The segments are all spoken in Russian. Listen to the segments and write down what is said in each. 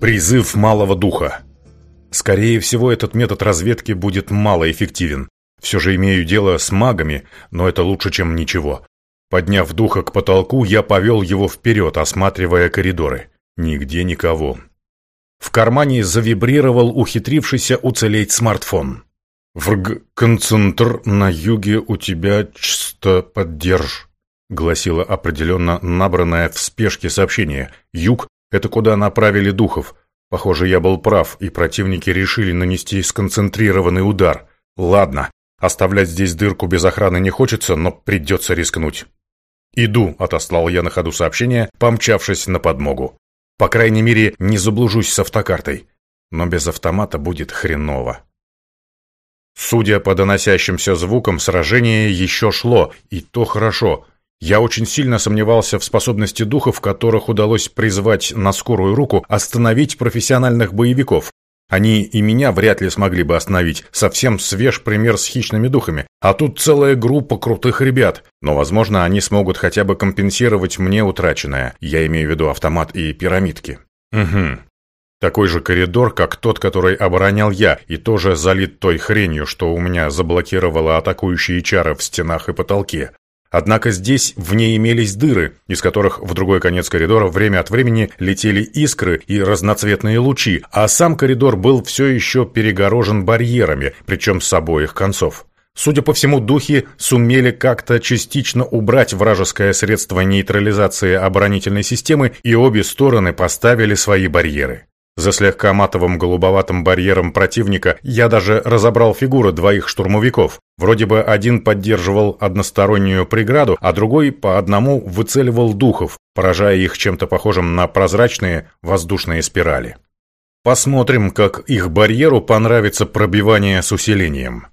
Призыв малого духа. Скорее всего, этот метод разведки будет малоэффективен. Все же имею дело с магами, но это лучше, чем ничего. Подняв духа к потолку, я повел его вперед, осматривая коридоры. Нигде никого. В кармане завибрировал ухитрившийся уцелеть смартфон. «Врг, концентр на юге у тебя чисто поддерж», гласило определенно набранное в спешке сообщение. «Юг — это куда направили духов. Похоже, я был прав, и противники решили нанести сконцентрированный удар. Ладно, оставлять здесь дырку без охраны не хочется, но придется рискнуть». «Иду», — отослал я на ходу сообщение, помчавшись на подмогу. «По крайней мере, не заблужусь с автокартой. Но без автомата будет хреново». Судя по доносящимся звукам, сражение еще шло, и то хорошо. Я очень сильно сомневался в способности духов, которых удалось призвать на скорую руку, остановить профессиональных боевиков. Они и меня вряд ли смогли бы остановить. Совсем свеж пример с хищными духами. А тут целая группа крутых ребят. Но, возможно, они смогут хотя бы компенсировать мне утраченное. Я имею в виду автомат и пирамидки. Угу. Такой же коридор, как тот, который оборонял я, и тоже залит той хренью, что у меня заблокировало атакующие чары в стенах и потолке. Однако здесь в ней имелись дыры, из которых в другой конец коридора время от времени летели искры и разноцветные лучи, а сам коридор был все еще перегорожен барьерами, причем с обоих концов. Судя по всему, духи сумели как-то частично убрать вражеское средство нейтрализации оборонительной системы, и обе стороны поставили свои барьеры. За слегка матовым голубоватым барьером противника я даже разобрал фигуры двоих штурмовиков. Вроде бы один поддерживал одностороннюю преграду, а другой по одному выцеливал духов, поражая их чем-то похожим на прозрачные воздушные спирали. Посмотрим, как их барьеру понравится пробивание с усилением.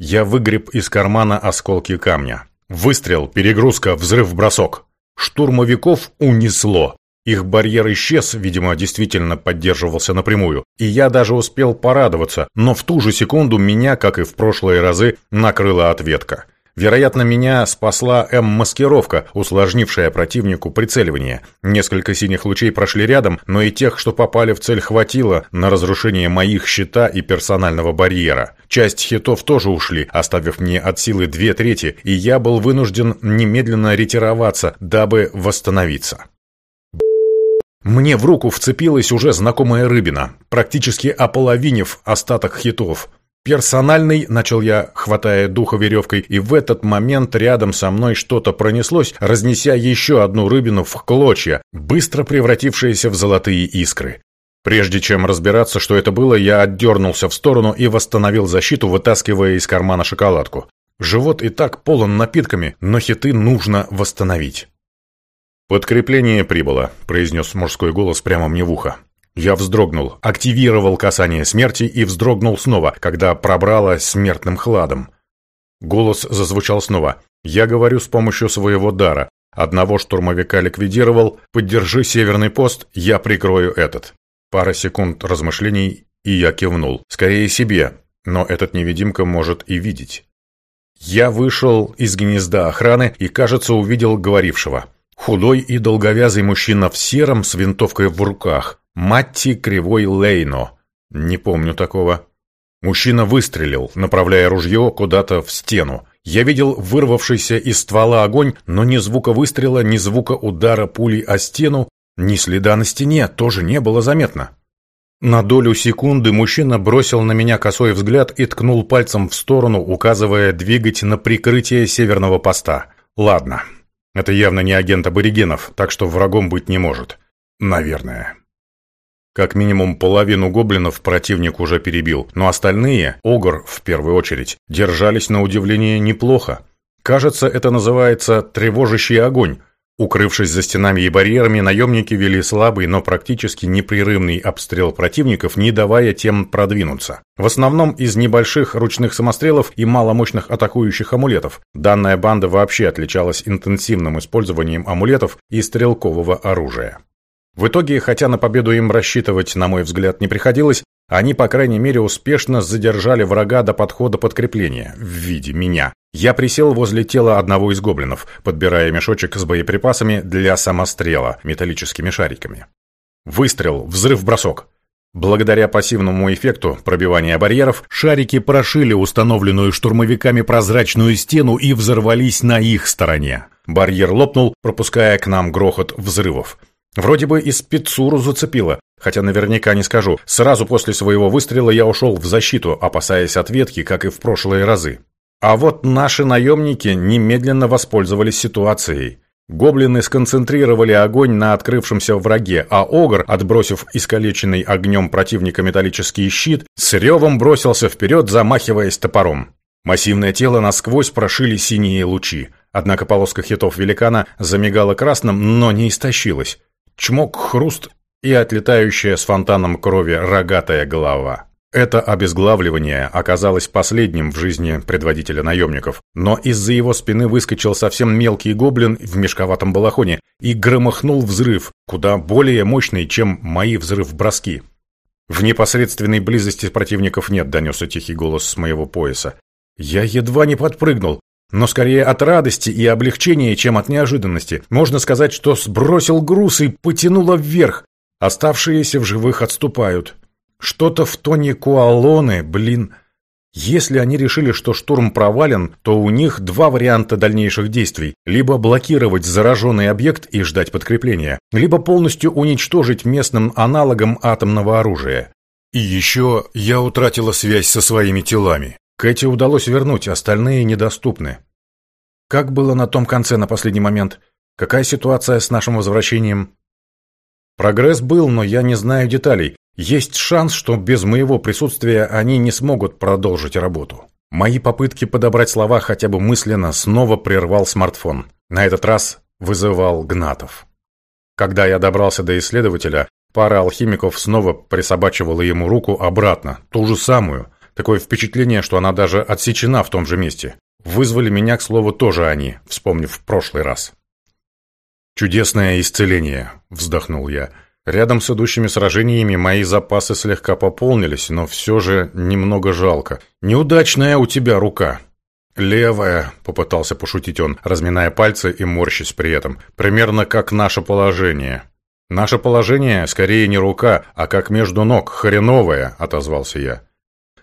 Я выгреб из кармана осколки камня. Выстрел, перегрузка, взрыв-бросок. Штурмовиков унесло. Их барьер исчез, видимо, действительно поддерживался напрямую, и я даже успел порадоваться, но в ту же секунду меня, как и в прошлые разы, накрыла ответка. Вероятно, меня спасла М-маскировка, усложнившая противнику прицеливание. Несколько синих лучей прошли рядом, но и тех, что попали в цель, хватило на разрушение моих щита и персонального барьера. Часть хитов тоже ушли, оставив мне от силы две трети, и я был вынужден немедленно ретироваться, дабы восстановиться. Мне в руку вцепилась уже знакомая рыбина, практически ополовинив остаток хитов. «Персональный», — начал я, хватая духа веревкой, и в этот момент рядом со мной что-то пронеслось, разнеся еще одну рыбину в клочья, быстро превратившиеся в золотые искры. Прежде чем разбираться, что это было, я отдернулся в сторону и восстановил защиту, вытаскивая из кармана шоколадку. Живот и так полон напитками, но хиты нужно восстановить. «Подкрепление прибыло», — произнес мужской голос прямо мне в ухо. Я вздрогнул, активировал касание смерти и вздрогнул снова, когда пробрало смертным хладом. Голос зазвучал снова. «Я говорю с помощью своего дара. Одного штурмовика ликвидировал. Поддержи северный пост, я прикрою этот». Пара секунд размышлений, и я кивнул. Скорее себе, но этот невидимка может и видеть. Я вышел из гнезда охраны и, кажется, увидел говорившего. Худой и долговязый мужчина в сером с винтовкой в руках. Матти Кривой Лейно. Не помню такого. Мужчина выстрелил, направляя ружье куда-то в стену. Я видел вырвавшийся из ствола огонь, но ни звука выстрела, ни звука удара пули о стену, ни следа на стене тоже не было заметно. На долю секунды мужчина бросил на меня косой взгляд и ткнул пальцем в сторону, указывая двигать на прикрытие северного поста. «Ладно, это явно не агент аборигенов, так что врагом быть не может. Наверное. Как минимум половину гоблинов противник уже перебил, но остальные, Огр в первую очередь, держались на удивление неплохо. Кажется, это называется «тревожащий огонь», Укрывшись за стенами и барьерами, наемники вели слабый, но практически непрерывный обстрел противников, не давая тем продвинуться. В основном из небольших ручных самострелов и маломощных атакующих амулетов. Данная банда вообще отличалась интенсивным использованием амулетов и стрелкового оружия. В итоге, хотя на победу им рассчитывать, на мой взгляд, не приходилось, они, по крайней мере, успешно задержали врага до подхода подкрепления в виде меня. Я присел возле тела одного из гоблинов, подбирая мешочек с боеприпасами для самострела металлическими шариками. Выстрел, взрыв-бросок. Благодаря пассивному эффекту пробивания барьеров, шарики прошили установленную штурмовиками прозрачную стену и взорвались на их стороне. Барьер лопнул, пропуская к нам грохот взрывов. Вроде бы и спецуру зацепило, хотя наверняка не скажу. Сразу после своего выстрела я ушел в защиту, опасаясь ответки, как и в прошлые разы. А вот наши наемники немедленно воспользовались ситуацией. Гоблины сконцентрировали огонь на открывшемся враге, а Огр, отбросив искалеченный огнем противника металлический щит, с ревом бросился вперед, замахиваясь топором. Массивное тело насквозь прошили синие лучи. Однако полоска хитов великана замигала красным, но не истощилась. Чмок, хруст и отлетающая с фонтаном крови рогатая голова. Это обезглавливание оказалось последним в жизни предводителя наемников, но из-за его спины выскочил совсем мелкий гоблин в мешковатом балахоне и громыхнул взрыв, куда более мощный, чем мои взрыв-броски. В непосредственной близости противников нет, донесся тихий голос с моего пояса. Я едва не подпрыгнул, но скорее от радости и облегчения, чем от неожиданности. Можно сказать, что сбросил груз и потянуло вверх. Оставшиеся в живых отступают. Что-то в тоне Куалоны, блин. Если они решили, что штурм провален, то у них два варианта дальнейших действий. Либо блокировать зараженный объект и ждать подкрепления, либо полностью уничтожить местным аналогом атомного оружия. И еще я утратила связь со своими телами. Кэти удалось вернуть, остальные недоступны. Как было на том конце на последний момент? Какая ситуация с нашим возвращением? Прогресс был, но я не знаю деталей. Есть шанс, что без моего присутствия они не смогут продолжить работу. Мои попытки подобрать слова хотя бы мысленно снова прервал смартфон. На этот раз вызывал Гнатов. Когда я добрался до исследователя, пара алхимиков снова присобачивала ему руку обратно, ту же самую. Такое впечатление, что она даже отсечена в том же месте. Вызвали меня, к слову, тоже они, вспомнив в прошлый раз. «Чудесное исцеление», — вздохнул я. Рядом с идущими сражениями мои запасы слегка пополнились, но все же немного жалко. Неудачная у тебя рука. «Левая», — попытался пошутить он, разминая пальцы и морщись при этом. «Примерно как наше положение». «Наше положение скорее не рука, а как между ног, хреновое», — отозвался я.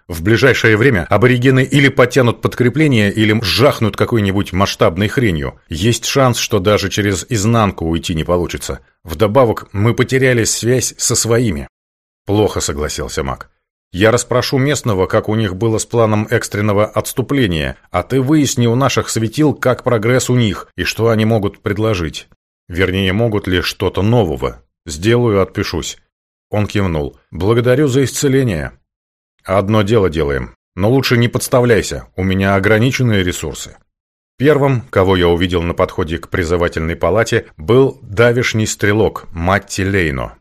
В ближайшее время аборигены или потянут подкрепление, или жахнут какой-нибудь масштабной хренью. Есть шанс, что даже через изнанку уйти не получится. Вдобавок, мы потеряли связь со своими. Плохо согласился Мак. Я расспрошу местного, как у них было с планом экстренного отступления, а ты выясни у наших светил, как прогресс у них и что они могут предложить. Вернее, могут ли что-то нового. Сделаю, отпишусь. Он кивнул. Благодарю за исцеление. Одно дело делаем. Но лучше не подставляйся, у меня ограниченные ресурсы. Первым, кого я увидел на подходе к призывательной палате, был давишний стрелок Матти Лейно.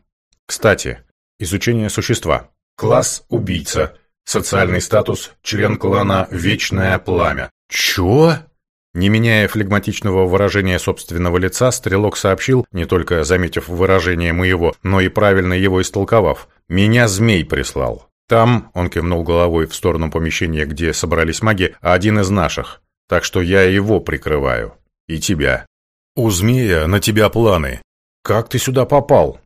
Кстати, изучение существа. Класс «Убийца». Социальный статус – член клана «Вечное пламя». Чё? Не меняя флегматичного выражения собственного лица, стрелок сообщил, не только заметив выражение моего, но и правильно его истолковав. «Меня змей прислал. Там, он кивнул головой в сторону помещения, где собрались маги, один из наших. Так что я его прикрываю. И тебя. У змея на тебя планы. Как ты сюда попал?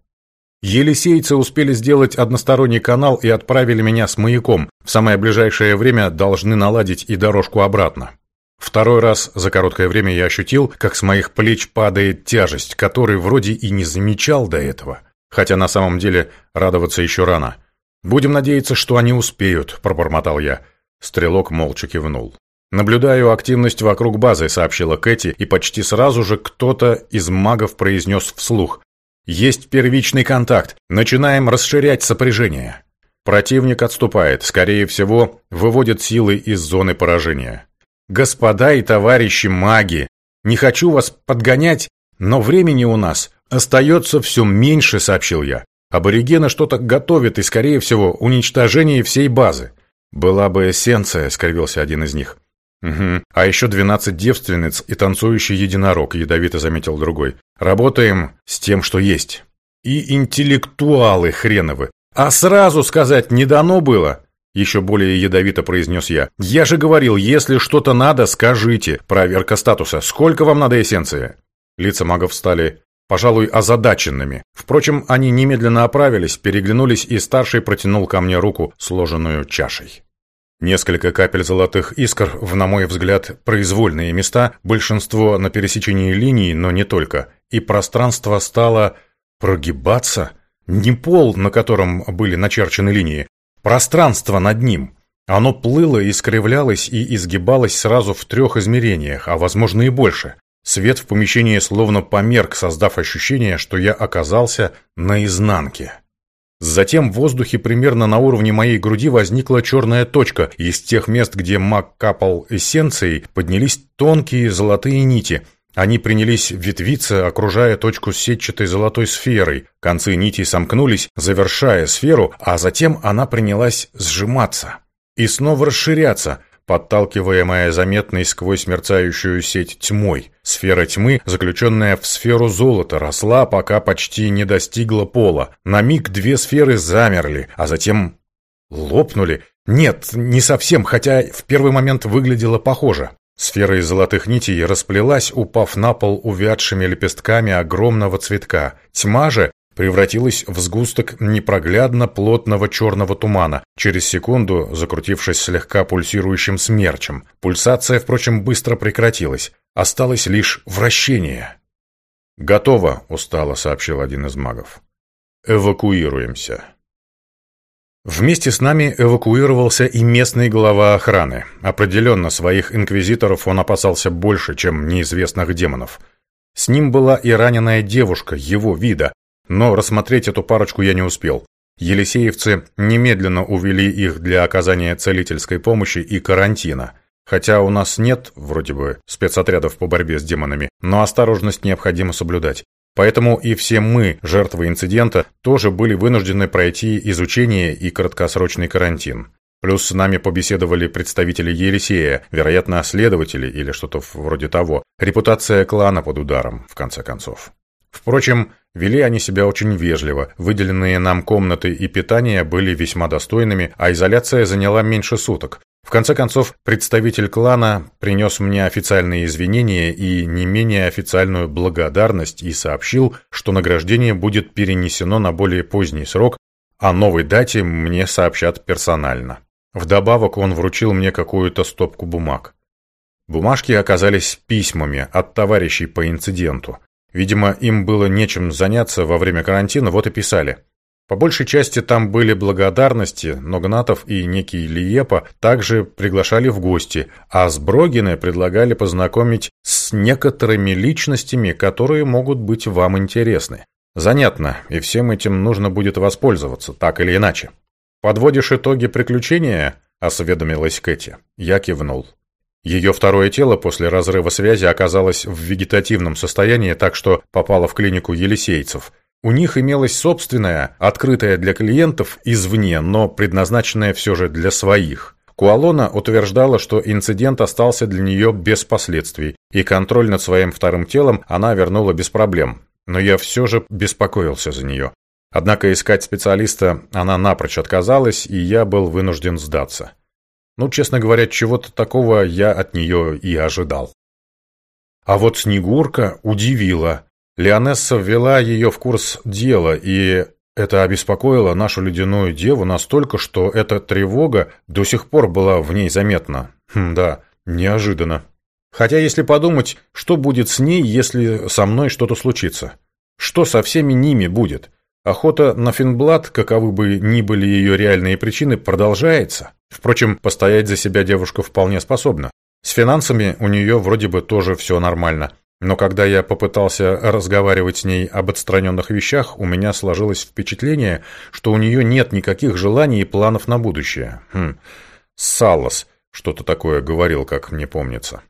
Елисейцы успели сделать односторонний канал и отправили меня с маяком. В самое ближайшее время должны наладить и дорожку обратно. Второй раз за короткое время я ощутил, как с моих плеч падает тяжесть, которой вроде и не замечал до этого. Хотя на самом деле радоваться еще рано. «Будем надеяться, что они успеют», – пробормотал я. Стрелок молча кивнул. «Наблюдаю активность вокруг базы», – сообщила Кэти, и почти сразу же кто-то из магов произнес вслух. «Есть первичный контакт. Начинаем расширять сопряжение». Противник отступает, скорее всего, выводит силы из зоны поражения. «Господа и товарищи маги, не хочу вас подгонять, но времени у нас остается все меньше», – сообщил я. Аборигены что-то готовят и, скорее всего, уничтожение всей базы. Была бы эссенция, скривился один из них. Угу. А еще двенадцать девственниц и танцующий единорог, ядовито заметил другой. Работаем с тем, что есть. И интеллектуалы хреновы. А сразу сказать не дано было. Еще более ядовито произнес я. Я же говорил, если что-то надо, скажите. Проверка статуса. Сколько вам надо эссенции? Лица магов стали пожалуй, озадаченными. Впрочем, они немедленно оправились, переглянулись, и старший протянул ко мне руку, сложенную чашей. Несколько капель золотых искр в, на мой взгляд, произвольные места, большинство на пересечении линий, но не только, и пространство стало прогибаться. Не пол, на котором были начерчены линии, пространство над ним. Оно плыло, искривлялось и изгибалось сразу в трех измерениях, а возможно и больше. Свет в помещении словно померк, создав ощущение, что я оказался на изнанке. Затем в воздухе примерно на уровне моей груди возникла черная точка. Из тех мест, где маг капал эссенцией, поднялись тонкие золотые нити. Они принялись ветвиться, окружая точку сетчатой золотой сферой. Концы нитей сомкнулись, завершая сферу, а затем она принялась сжиматься. И снова расширяться – подталкиваемая заметной сквозь мерцающую сеть тьмой. Сфера тьмы, заключенная в сферу золота, росла, пока почти не достигла пола. На миг две сферы замерли, а затем лопнули. Нет, не совсем, хотя в первый момент выглядело похоже. Сфера из золотых нитей расплелась, упав на пол увядшими лепестками огромного цветка. Тьма же превратилась в сгусток непроглядно плотного черного тумана, через секунду закрутившись слегка пульсирующим смерчем. Пульсация, впрочем, быстро прекратилась. Осталось лишь вращение. «Готово», — устало сообщил один из магов. «Эвакуируемся». Вместе с нами эвакуировался и местный глава охраны. Определенно, своих инквизиторов он опасался больше, чем неизвестных демонов. С ним была и раненая девушка его вида, но рассмотреть эту парочку я не успел. Елисеевцы немедленно увели их для оказания целительской помощи и карантина. Хотя у нас нет, вроде бы, спецотрядов по борьбе с демонами, но осторожность необходимо соблюдать. Поэтому и все мы, жертвы инцидента, тоже были вынуждены пройти изучение и краткосрочный карантин. Плюс с нами побеседовали представители Елисея, вероятно, следователи или что-то вроде того. Репутация клана под ударом, в конце концов. Впрочем, вели они себя очень вежливо, выделенные нам комнаты и питание были весьма достойными, а изоляция заняла меньше суток. В конце концов, представитель клана принес мне официальные извинения и не менее официальную благодарность и сообщил, что награждение будет перенесено на более поздний срок, а новой дате мне сообщат персонально. Вдобавок он вручил мне какую-то стопку бумаг. Бумажки оказались письмами от товарищей по инциденту. Видимо, им было нечем заняться во время карантина, вот и писали. По большей части там были благодарности, но Гнатов и некий Лиепа также приглашали в гости, а Сброгины предлагали познакомить с некоторыми личностями, которые могут быть вам интересны. Занятно, и всем этим нужно будет воспользоваться, так или иначе. «Подводишь итоги приключения?» – осведомилась Кэти. Я кивнул. Ее второе тело после разрыва связи оказалось в вегетативном состоянии, так что попало в клинику елисейцев. У них имелась собственная, открытая для клиентов извне, но предназначенная все же для своих. Куалона утверждала, что инцидент остался для нее без последствий, и контроль над своим вторым телом она вернула без проблем. Но я все же беспокоился за нее. Однако искать специалиста она напрочь отказалась, и я был вынужден сдаться. Ну, честно говоря, чего-то такого я от нее и ожидал. А вот Снегурка удивила. Леонесса ввела ее в курс дела, и это обеспокоило нашу ледяную деву настолько, что эта тревога до сих пор была в ней заметна. Хм, да, неожиданно. Хотя, если подумать, что будет с ней, если со мной что-то случится? Что со всеми ними будет? Охота на Финблад, каковы бы ни были ее реальные причины, продолжается. Впрочем, постоять за себя девушка вполне способна. С финансами у нее вроде бы тоже все нормально. Но когда я попытался разговаривать с ней об отстраненных вещах, у меня сложилось впечатление, что у нее нет никаких желаний и планов на будущее. Хм, Саллас что-то такое говорил, как мне помнится.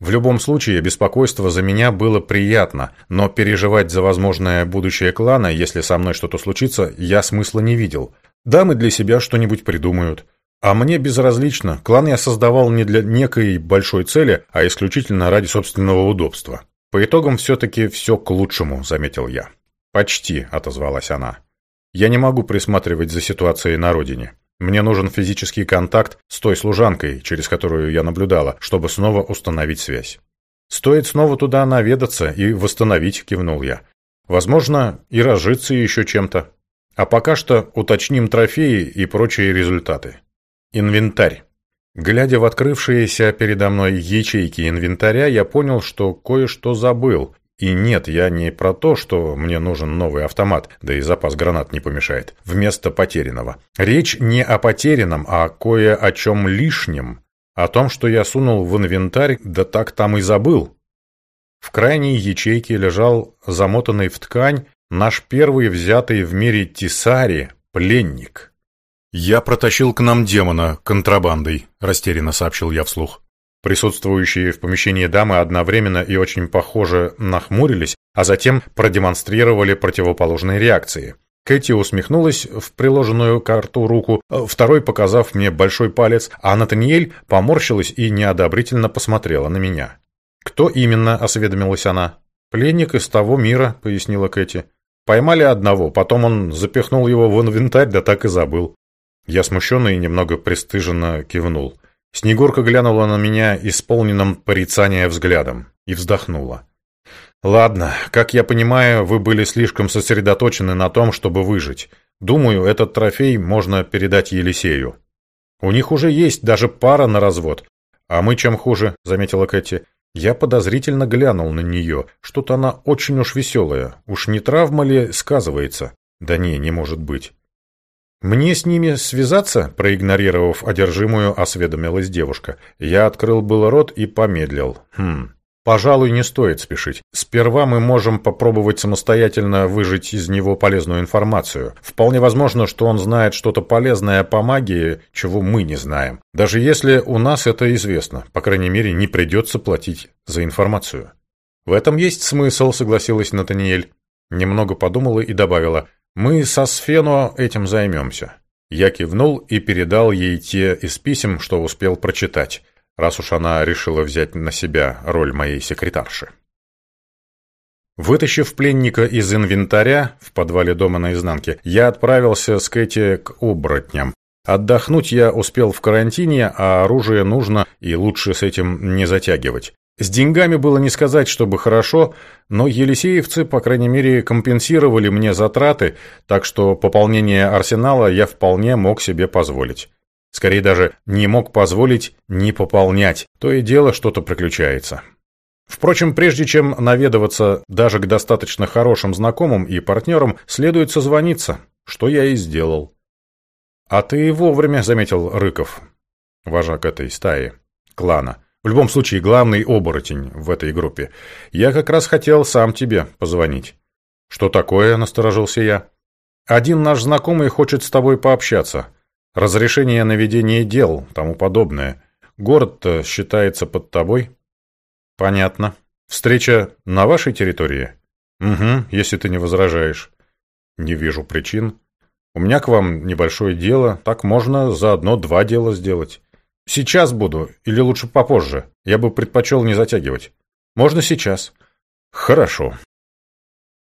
В любом случае, беспокойство за меня было приятно, но переживать за возможное будущее клана, если со мной что-то случится, я смысла не видел. Дамы для себя что-нибудь придумают. А мне безразлично, клан я создавал не для некой большой цели, а исключительно ради собственного удобства. По итогам все-таки все к лучшему, заметил я. «Почти», — отозвалась она. «Я не могу присматривать за ситуацией на родине. Мне нужен физический контакт с той служанкой, через которую я наблюдала, чтобы снова установить связь. «Стоит снова туда наведаться и восстановить», — кивнул я. Возможно, и разжиться еще чем-то. А пока что уточним трофеи и прочие результаты. Инвентарь. Глядя в открывшиеся передо мной ячейки инвентаря, я понял, что кое-что забыл. И нет, я не про то, что мне нужен новый автомат, да и запас гранат не помешает, вместо потерянного. Речь не о потерянном, а кое о чем лишнем. О том, что я сунул в инвентарь, да так там и забыл. В крайней ячейке лежал замотанный в ткань наш первый взятый в мире Тисари пленник. «Я протащил к нам демона контрабандой», – растерянно сообщил я вслух. Присутствующие в помещении дамы одновременно и очень похоже нахмурились, а затем продемонстрировали противоположные реакции. Кэти усмехнулась в приложенную карту руку, второй показав мне большой палец, а Натаниэль поморщилась и неодобрительно посмотрела на меня. «Кто именно?» – осведомилась она. «Пленник из того мира», – пояснила Кэти. «Поймали одного, потом он запихнул его в инвентарь, да так и забыл». Я смущенно и немного пристыженно кивнул. Снегурка глянула на меня исполненным порицания взглядом и вздохнула. «Ладно, как я понимаю, вы были слишком сосредоточены на том, чтобы выжить. Думаю, этот трофей можно передать Елисею. У них уже есть даже пара на развод. А мы чем хуже?» — заметила Кэти. Я подозрительно глянул на нее. Что-то она очень уж веселая. Уж не травма ли сказывается? Да не, не может быть. «Мне с ними связаться?» – проигнорировав одержимую, осведомилась девушка. Я открыл было рот и помедлил. «Хм, Пожалуй, не стоит спешить. Сперва мы можем попробовать самостоятельно выжать из него полезную информацию. Вполне возможно, что он знает что-то полезное по магии, чего мы не знаем. Даже если у нас это известно. По крайней мере, не придется платить за информацию. В этом есть смысл, согласилась Натаниэль. Немного подумала и добавила. Мы со Сфено этим займемся. Я кивнул и передал ей те из писем, что успел прочитать раз уж она решила взять на себя роль моей секретарши. Вытащив пленника из инвентаря в подвале дома наизнанке, я отправился с Кэти к оборотням. Отдохнуть я успел в карантине, а оружие нужно и лучше с этим не затягивать. С деньгами было не сказать, чтобы хорошо, но елисеевцы, по крайней мере, компенсировали мне затраты, так что пополнение арсенала я вполне мог себе позволить. Скорее даже не мог позволить не пополнять. То и дело что-то приключается. Впрочем, прежде чем наведываться даже к достаточно хорошим знакомым и партнерам, следует созвониться, что я и сделал. «А ты вовремя», — заметил Рыков, вожак этой стаи, клана. «В любом случае, главный оборотень в этой группе. Я как раз хотел сам тебе позвонить». «Что такое?» — насторожился я. «Один наш знакомый хочет с тобой пообщаться». Разрешение на ведение дел, тому подобное. Город-то считается под тобой? Понятно. Встреча на вашей территории? Угу, если ты не возражаешь. Не вижу причин. У меня к вам небольшое дело, так можно заодно два дела сделать. Сейчас буду, или лучше попозже. Я бы предпочел не затягивать. Можно сейчас. Хорошо.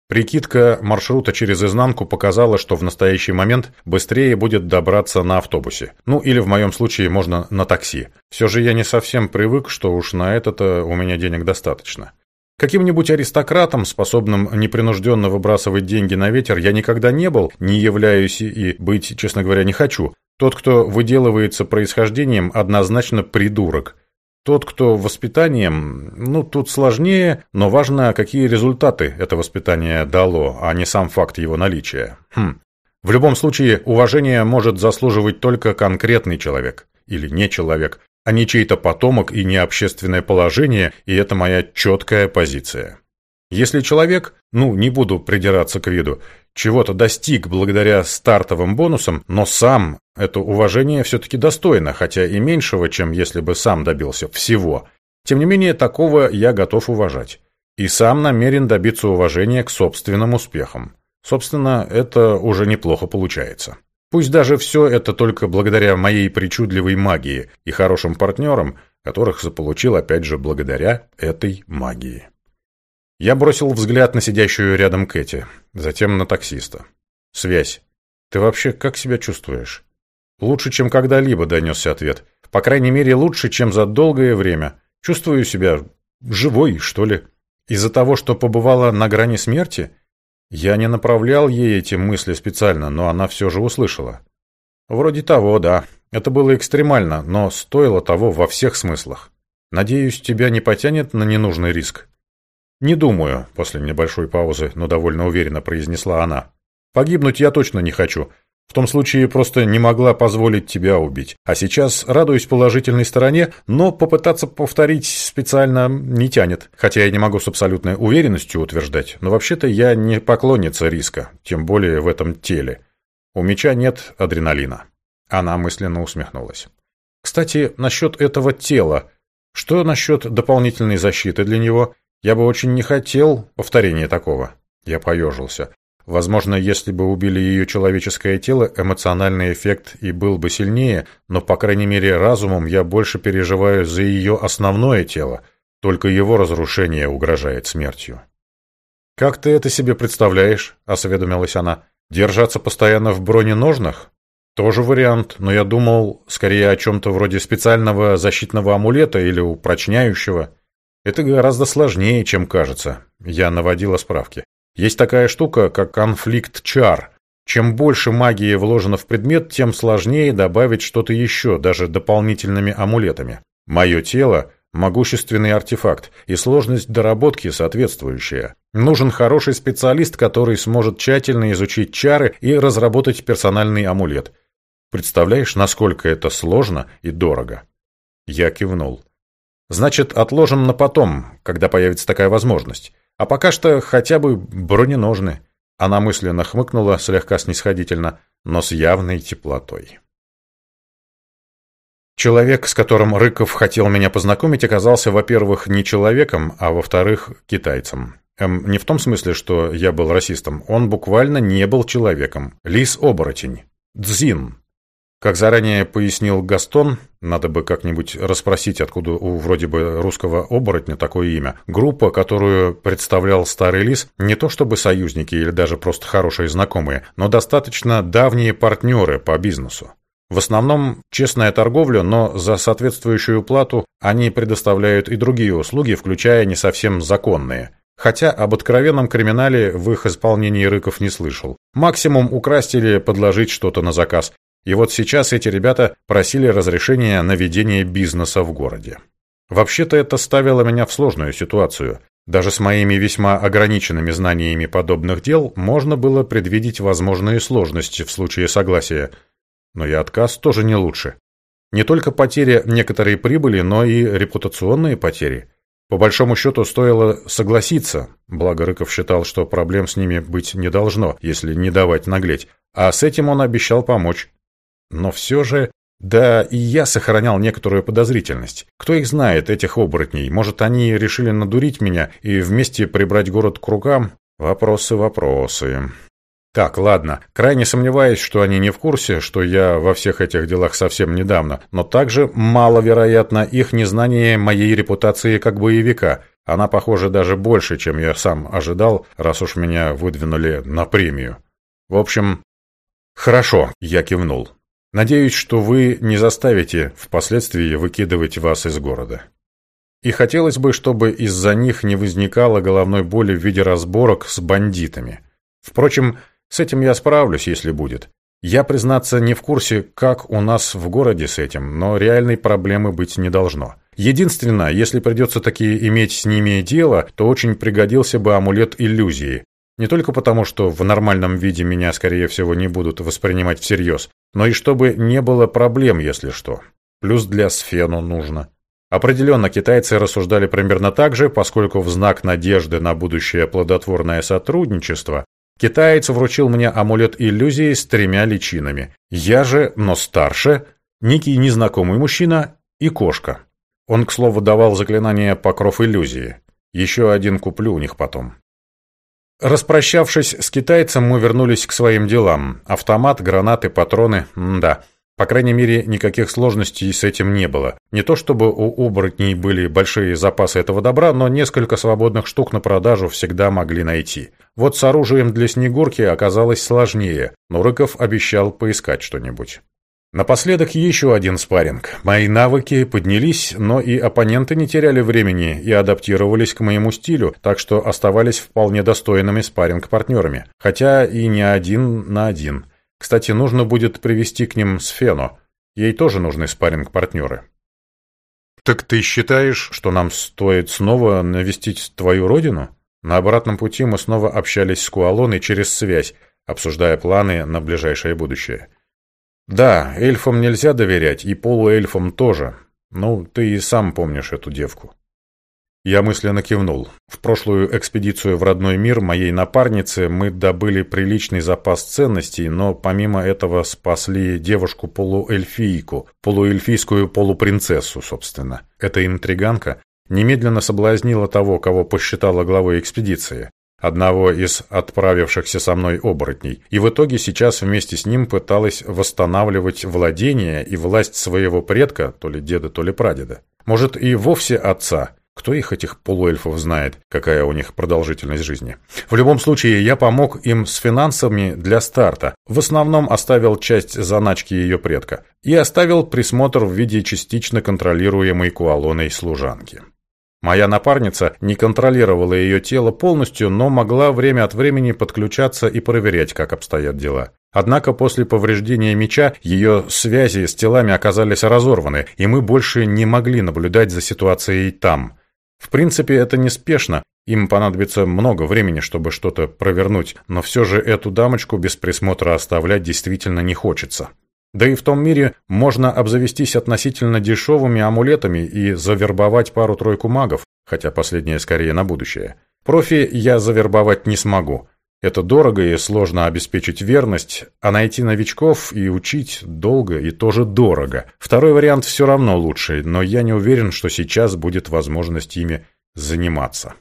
Прикидка маршрута через изнанку показала, что в настоящий момент быстрее будет добраться на автобусе. Ну или в моем случае можно на такси. Все же я не совсем привык, что уж на это-то у меня денег достаточно. Каким-нибудь аристократом, способным непринужденно выбрасывать деньги на ветер, я никогда не был, не являюсь и быть, честно говоря, не хочу. Тот, кто выделывается происхождением, однозначно придурок – тот, кто воспитанием, ну, тут сложнее, но важно, какие результаты это воспитание дало, а не сам факт его наличия. Хм. В любом случае, уважение может заслуживать только конкретный человек или не человек, а не чей-то потомок и не общественное положение, и это моя четкая позиция. Если человек, ну, не буду придираться к виду, чего-то достиг благодаря стартовым бонусам, но сам это уважение все-таки достойно, хотя и меньшего, чем если бы сам добился всего. Тем не менее, такого я готов уважать. И сам намерен добиться уважения к собственным успехам. Собственно, это уже неплохо получается. Пусть даже все это только благодаря моей причудливой магии и хорошим партнерам, которых заполучил опять же благодаря этой магии. Я бросил взгляд на сидящую рядом Кэти, затем на таксиста. «Связь. Ты вообще как себя чувствуешь?» «Лучше, чем когда-либо», — донесся ответ. «По крайней мере, лучше, чем за долгое время. Чувствую себя живой, что ли. Из-за того, что побывала на грани смерти? Я не направлял ей эти мысли специально, но она все же услышала. Вроде того, да. Это было экстремально, но стоило того во всех смыслах. Надеюсь, тебя не потянет на ненужный риск. Не думаю, после небольшой паузы, но довольно уверенно произнесла она. Погибнуть я точно не хочу. В том случае просто не могла позволить тебя убить. А сейчас радуюсь положительной стороне, но попытаться повторить специально не тянет. Хотя я не могу с абсолютной уверенностью утверждать, но вообще-то я не поклонница риска, тем более в этом теле. У меча нет адреналина. Она мысленно усмехнулась. Кстати, насчет этого тела. Что насчет дополнительной защиты для него? Я бы очень не хотел повторения такого. Я поежился. Возможно, если бы убили ее человеческое тело, эмоциональный эффект и был бы сильнее, но, по крайней мере, разумом я больше переживаю за ее основное тело. Только его разрушение угрожает смертью. «Как ты это себе представляешь?» – осведомилась она. «Держаться постоянно в броненожнах?» «Тоже вариант, но я думал скорее о чем-то вроде специального защитного амулета или упрочняющего. Это гораздо сложнее, чем кажется». Я наводила справки. Есть такая штука, как конфликт чар. Чем больше магии вложено в предмет, тем сложнее добавить что-то еще, даже дополнительными амулетами. Мое тело – могущественный артефакт, и сложность доработки соответствующая. Нужен хороший специалист, который сможет тщательно изучить чары и разработать персональный амулет. Представляешь, насколько это сложно и дорого? Я кивнул. Значит, отложим на потом, когда появится такая возможность. А пока что хотя бы броненожны. Она мысленно хмыкнула, слегка снисходительно, но с явной теплотой. Человек, с которым Рыков хотел меня познакомить, оказался, во-первых, не человеком, а во-вторых, китайцем. Эм, не в том смысле, что я был расистом. Он буквально не был человеком. Лис-оборотень. Дзин. Как заранее пояснил Гастон, надо бы как-нибудь расспросить, откуда у вроде бы русского оборотня такое имя. Группа, которую представлял Старый Лис, не то чтобы союзники или даже просто хорошие знакомые, но достаточно давние партнеры по бизнесу. В основном честная торговля, но за соответствующую плату они предоставляют и другие услуги, включая не совсем законные. Хотя об откровенном криминале в их исполнении Рыков не слышал. Максимум украсть или подложить что-то на заказ, и вот сейчас эти ребята просили разрешения на ведение бизнеса в городе. Вообще-то это ставило меня в сложную ситуацию. Даже с моими весьма ограниченными знаниями подобных дел можно было предвидеть возможные сложности в случае согласия. Но и отказ тоже не лучше. Не только потеря некоторой прибыли, но и репутационные потери. По большому счету стоило согласиться, благо Рыков считал, что проблем с ними быть не должно, если не давать наглеть, а с этим он обещал помочь. Но все же... Да, и я сохранял некоторую подозрительность. Кто их знает, этих оборотней? Может, они решили надурить меня и вместе прибрать город к рукам? Вопросы, вопросы. Так, ладно. Крайне сомневаюсь, что они не в курсе, что я во всех этих делах совсем недавно. Но также маловероятно их незнание моей репутации как боевика. Она, похоже, даже больше, чем я сам ожидал, раз уж меня выдвинули на премию. В общем... Хорошо, я кивнул. Надеюсь, что вы не заставите впоследствии выкидывать вас из города. И хотелось бы, чтобы из-за них не возникало головной боли в виде разборок с бандитами. Впрочем, с этим я справлюсь, если будет. Я, признаться, не в курсе, как у нас в городе с этим, но реальной проблемы быть не должно. Единственное, если придется таки иметь с ними дело, то очень пригодился бы амулет иллюзии. Не только потому, что в нормальном виде меня, скорее всего, не будут воспринимать всерьез, но и чтобы не было проблем, если что. Плюс для Сфену нужно. Определенно, китайцы рассуждали примерно так же, поскольку в знак надежды на будущее плодотворное сотрудничество китаец вручил мне амулет иллюзии с тремя личинами. Я же, но старше, некий незнакомый мужчина и кошка. Он, к слову, давал заклинание «Покров иллюзии». Еще один куплю у них потом. Распрощавшись с китайцем, мы вернулись к своим делам. Автомат, гранаты, патроны, да. По крайней мере, никаких сложностей с этим не было. Не то чтобы у оборотней были большие запасы этого добра, но несколько свободных штук на продажу всегда могли найти. Вот с оружием для Снегурки оказалось сложнее, но Рыков обещал поискать что-нибудь. Напоследок еще один спарринг. Мои навыки поднялись, но и оппоненты не теряли времени и адаптировались к моему стилю, так что оставались вполне достойными спарринг-партнерами. Хотя и не один на один. Кстати, нужно будет привести к ним Сфену. Ей тоже нужны спарринг-партнеры. «Так ты считаешь, что нам стоит снова навестить твою родину?» На обратном пути мы снова общались с Куалоной через связь, обсуждая планы на ближайшее будущее. Да, эльфам нельзя доверять, и полуэльфам тоже. Ну, ты и сам помнишь эту девку. Я мысленно кивнул. В прошлую экспедицию в родной мир моей напарницы мы добыли приличный запас ценностей, но помимо этого спасли девушку-полуэльфийку, полуэльфийскую полупринцессу, собственно. Эта интриганка немедленно соблазнила того, кого посчитала главой экспедиции одного из отправившихся со мной оборотней, и в итоге сейчас вместе с ним пыталась восстанавливать владение и власть своего предка, то ли деда, то ли прадеда. Может, и вовсе отца. Кто их, этих полуэльфов, знает, какая у них продолжительность жизни. В любом случае, я помог им с финансами для старта. В основном оставил часть заначки ее предка. И оставил присмотр в виде частично контролируемой куалоной служанки. Моя напарница не контролировала ее тело полностью, но могла время от времени подключаться и проверять, как обстоят дела. Однако после повреждения меча ее связи с телами оказались разорваны, и мы больше не могли наблюдать за ситуацией там. В принципе, это неспешно, им понадобится много времени, чтобы что-то провернуть, но все же эту дамочку без присмотра оставлять действительно не хочется. Да и в том мире можно обзавестись относительно дешевыми амулетами и завербовать пару-тройку магов, хотя последнее скорее на будущее. Профи я завербовать не смогу. Это дорого и сложно обеспечить верность, а найти новичков и учить долго и тоже дорого. Второй вариант все равно лучше, но я не уверен, что сейчас будет возможность ими заниматься.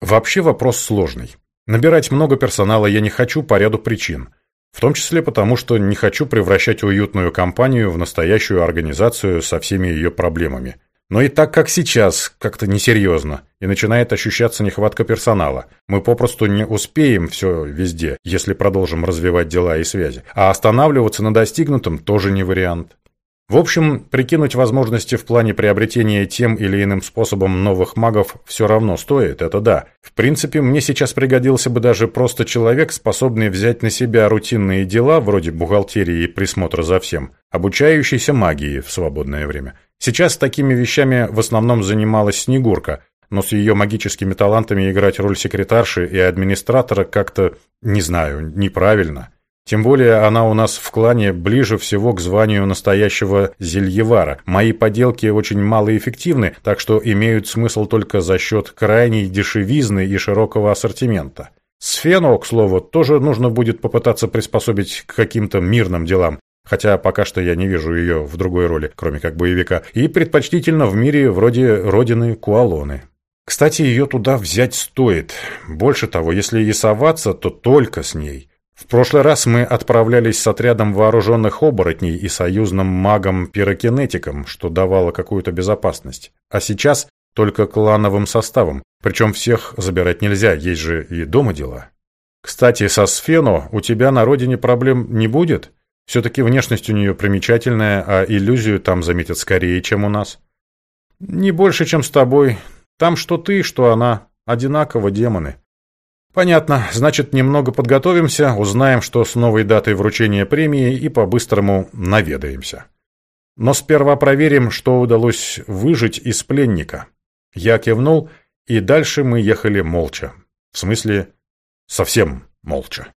Вообще вопрос сложный. Набирать много персонала я не хочу по ряду причин – в том числе потому, что не хочу превращать уютную компанию в настоящую организацию со всеми ее проблемами. Но и так, как сейчас, как-то несерьезно, и начинает ощущаться нехватка персонала. Мы попросту не успеем все везде, если продолжим развивать дела и связи. А останавливаться на достигнутом тоже не вариант. В общем, прикинуть возможности в плане приобретения тем или иным способом новых магов все равно стоит, это да. В принципе, мне сейчас пригодился бы даже просто человек, способный взять на себя рутинные дела, вроде бухгалтерии и присмотра за всем, обучающийся магии в свободное время. Сейчас такими вещами в основном занималась Снегурка, но с ее магическими талантами играть роль секретарши и администратора как-то, не знаю, неправильно. Тем более она у нас в клане ближе всего к званию настоящего зельевара. Мои поделки очень малоэффективны, так что имеют смысл только за счет крайней дешевизны и широкого ассортимента. Сфену, к слову, тоже нужно будет попытаться приспособить к каким-то мирным делам, хотя пока что я не вижу ее в другой роли, кроме как боевика, и предпочтительно в мире вроде родины Куалоны. Кстати, ее туда взять стоит. Больше того, если и соваться, то только с ней. В прошлый раз мы отправлялись с отрядом вооруженных оборотней и союзным магом-пирокинетиком, что давало какую-то безопасность. А сейчас только клановым составом, причем всех забирать нельзя, есть же и дома дела. Кстати, со Сфено у тебя на родине проблем не будет? Все-таки внешность у нее примечательная, а иллюзию там заметят скорее, чем у нас. Не больше, чем с тобой. Там что ты, что она. Одинаково демоны. Понятно. Значит, немного подготовимся, узнаем, что с новой датой вручения премии и по-быстрому наведаемся. Но сперва проверим, что удалось выжить из пленника. Я кивнул, и дальше мы ехали молча. В смысле, совсем молча.